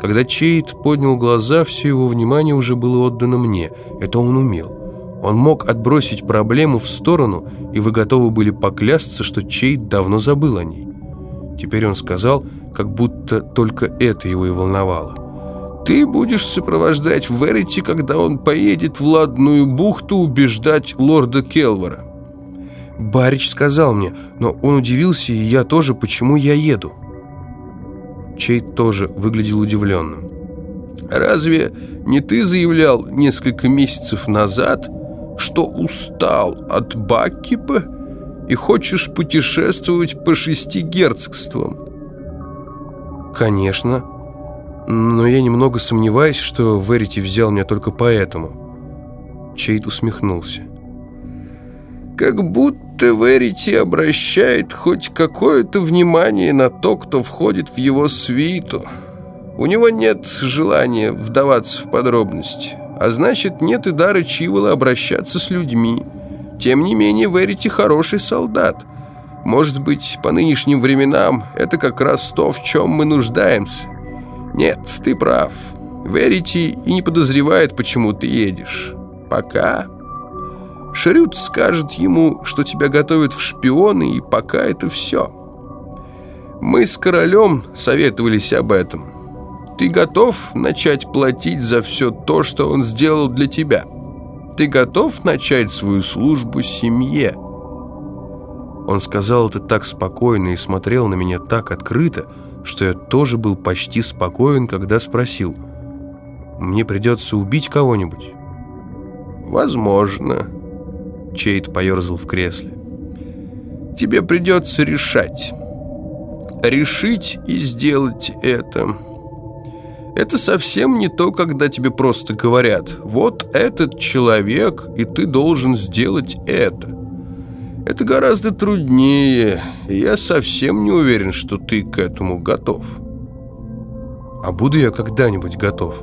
Когда Чейд поднял глаза, все его внимание уже было отдано мне. Это он умел. Он мог отбросить проблему в сторону, и вы готовы были поклясться, что Чейд давно забыл о ней. Теперь он сказал, как будто только это его и волновало. «Ты будешь сопровождать Верити, когда он поедет в Ладную бухту убеждать лорда Келвора». Барич сказал мне, но он удивился, и я тоже, почему я еду. Чейд тоже выглядел удивленным. «Разве не ты заявлял несколько месяцев назад, что устал от Баккипа и хочешь путешествовать по шести герцогствам?» «Конечно. Но я немного сомневаюсь, что Верити взял меня только поэтому». Чейд усмехнулся. «Как будто Верити обращает хоть какое-то внимание на то, кто входит в его свиту. У него нет желания вдаваться в подробности, а значит, нет и дара Чивола обращаться с людьми. Тем не менее, Верити хороший солдат. Может быть, по нынешним временам это как раз то, в чем мы нуждаемся. Нет, ты прав. Верити и не подозревает, почему ты едешь. Пока... Шрюд скажет ему, что тебя готовят в шпионы, и пока это все. Мы с королем советовались об этом. Ты готов начать платить за все то, что он сделал для тебя? Ты готов начать свою службу семье?» Он сказал это так спокойно и смотрел на меня так открыто, что я тоже был почти спокоен, когда спросил, «Мне придется убить кого-нибудь?» «Возможно», Чейд поерзал в кресле. «Тебе придется решать. Решить и сделать это. Это совсем не то, когда тебе просто говорят «Вот этот человек, и ты должен сделать это». Это гораздо труднее, и я совсем не уверен, что ты к этому готов». «А буду я когда-нибудь готов?»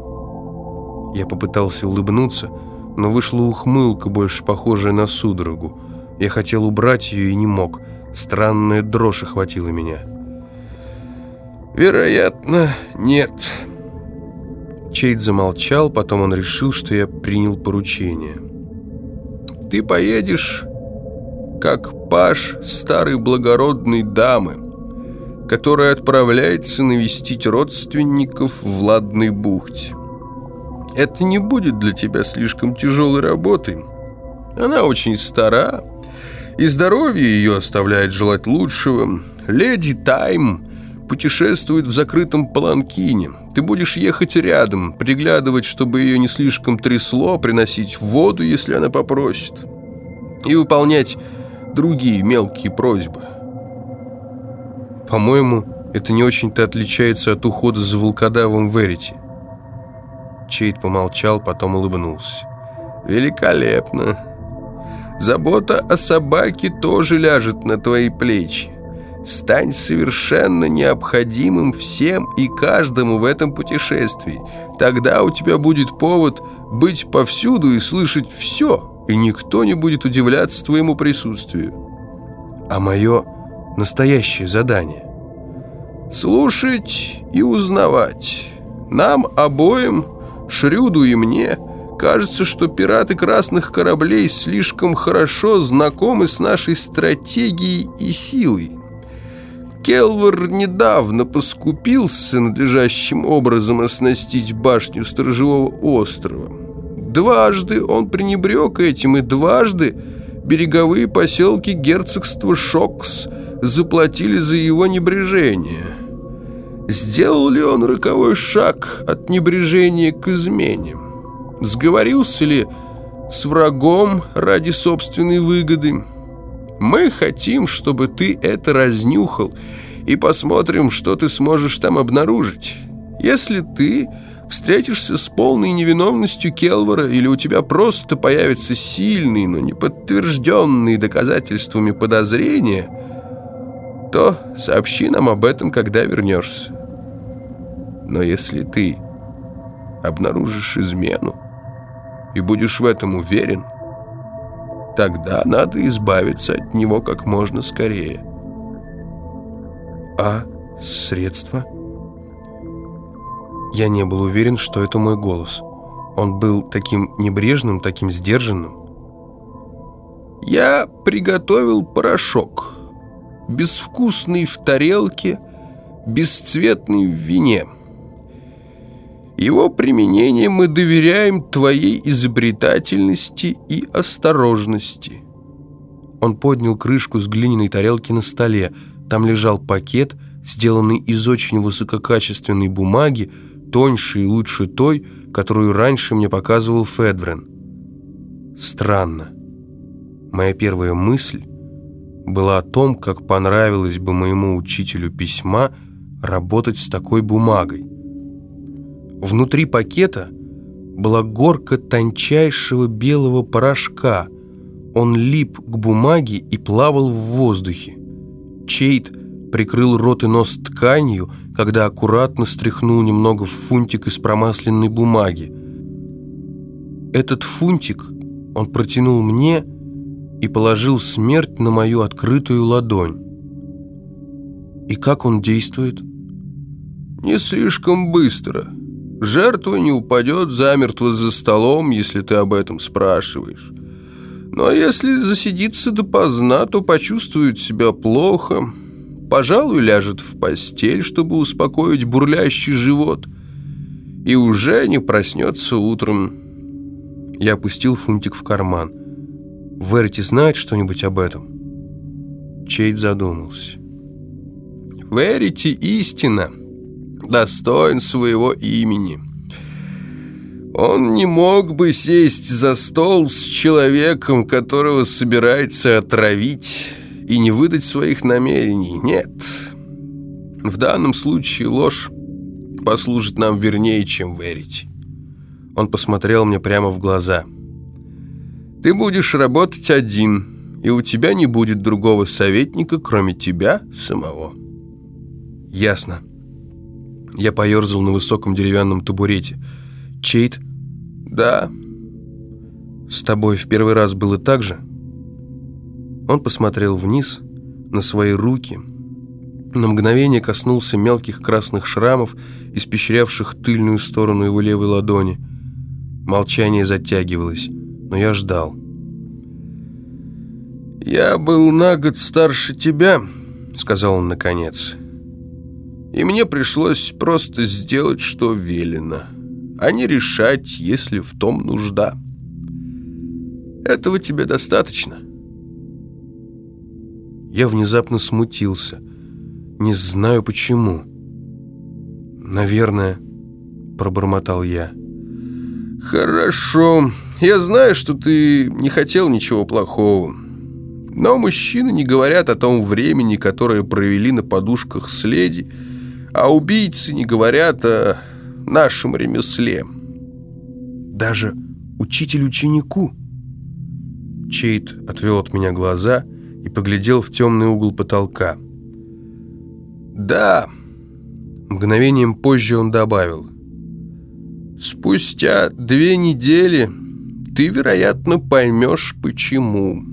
Я попытался улыбнуться, но вышла ухмылка, больше похожая на судорогу. Я хотел убрать ее и не мог. Странная дрожь охватила меня. «Вероятно, нет». Чейд замолчал, потом он решил, что я принял поручение. «Ты поедешь, как паш старой благородной дамы, которая отправляется навестить родственников в Ладной бухте. Это не будет для тебя слишком тяжелой работой. Она очень стара, и здоровье ее оставляет желать лучшего. Леди Тайм путешествует в закрытом паланкине. Ты будешь ехать рядом, приглядывать, чтобы ее не слишком трясло, приносить воду, если она попросит, и выполнять другие мелкие просьбы. По-моему, это не очень-то отличается от ухода за волкодавом Верити. Чейд помолчал, потом улыбнулся. «Великолепно! Забота о собаке тоже ляжет на твои плечи. Стань совершенно необходимым всем и каждому в этом путешествии. Тогда у тебя будет повод быть повсюду и слышать все, и никто не будет удивляться твоему присутствию. А мое настоящее задание? Слушать и узнавать. Нам обоим Шрюду и мне кажется, что пираты красных кораблей слишком хорошо знакомы с нашей стратегией и силой. Келвор недавно поскупился надлежащим образом оснастить башню Сторожевого острова. Дважды он пренебрег этим, и дважды береговые поселки герцогства Шокс заплатили за его небрежение – Сделал ли он роковой шаг от небрежения к измене? Сговорился ли с врагом ради собственной выгоды? Мы хотим, чтобы ты это разнюхал, и посмотрим, что ты сможешь там обнаружить. Если ты встретишься с полной невиновностью Келвора, или у тебя просто появятся сильные, но не подтвержденные доказательствами подозрения – то сообщи нам об этом, когда вернешься. Но если ты обнаружишь измену и будешь в этом уверен, тогда надо избавиться от него как можно скорее. А средства? Я не был уверен, что это мой голос. Он был таким небрежным, таким сдержанным. «Я приготовил порошок. Безвкусный в тарелке, бесцветный в вине. Его применение мы доверяем твоей изобретательности и осторожности». Он поднял крышку с глиняной тарелки на столе. Там лежал пакет, сделанный из очень высококачественной бумаги, тоньше и лучше той, которую раньше мне показывал Федврен. Странно. Моя первая мысль была о том, как понравилось бы моему учителю письма работать с такой бумагой. Внутри пакета была горка тончайшего белого порошка. Он лип к бумаге и плавал в воздухе. Чейт прикрыл рот и нос тканью, когда аккуратно стряхнул немного в фунтик из промасленной бумаги. Этот фунтик он протянул мне и положил смерть на мою открытую ладонь. И как он действует? Не слишком быстро. Жертва не упадет замертво за столом, если ты об этом спрашиваешь. Но если засидится допоздна, то почувствует себя плохо – пожалуй, ляжет в постель, чтобы успокоить бурлящий живот, и уже не проснется утром. Я опустил фунтик в карман. Верти знает что-нибудь об этом? Чейд задумался. Верити истина, достоин своего имени. Он не мог бы сесть за стол с человеком, которого собирается отравить и не выдать своих намерений. Нет. В данном случае ложь послужит нам вернее, чем верить. Он посмотрел мне прямо в глаза. Ты будешь работать один, и у тебя не будет другого советника, кроме тебя самого. Ясно. Я поерзал на высоком деревянном табурете. Чейт? Да. С тобой в первый раз было так же? Он посмотрел вниз, на свои руки. На мгновение коснулся мелких красных шрамов, испещрявших тыльную сторону его левой ладони. Молчание затягивалось, но я ждал. «Я был на год старше тебя», — сказал он наконец. «И мне пришлось просто сделать, что велено, а не решать, если в том нужда. Этого тебе достаточно». Я внезапно смутился. Не знаю почему. «Наверное», — пробормотал я. «Хорошо. Я знаю, что ты не хотел ничего плохого. Но мужчины не говорят о том времени, которое провели на подушках с леди, а убийцы не говорят о нашем ремесле». «Даже учитель ученику?» Чейт отвел от меня глаза и поглядел в темный угол потолка. «Да», мгновением позже он добавил, «Спустя две недели ты, вероятно, поймешь, почему».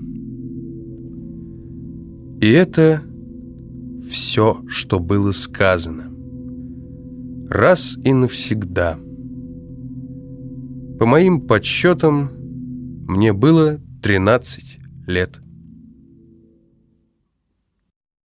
И это все, что было сказано. Раз и навсегда. По моим подсчетам, мне было 13 лет.